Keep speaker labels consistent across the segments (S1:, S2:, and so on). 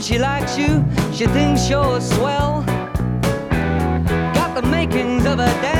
S1: she likes you, she thinks you're swell. Got the makings of a dance.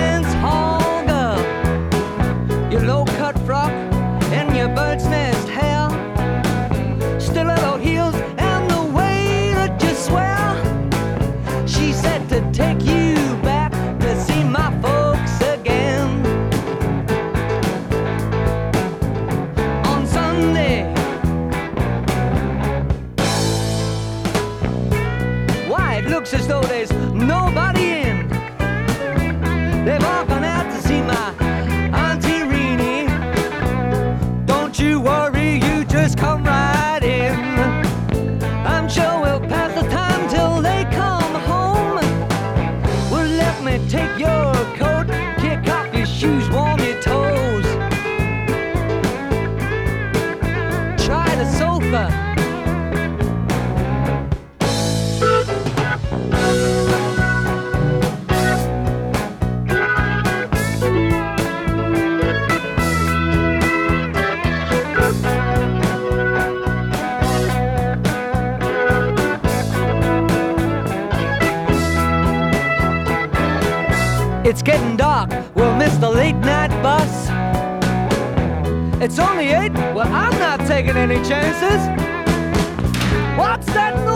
S1: It's getting dark, we'll miss the late night it's only eight. Well, I'm not taking any chances. What's that?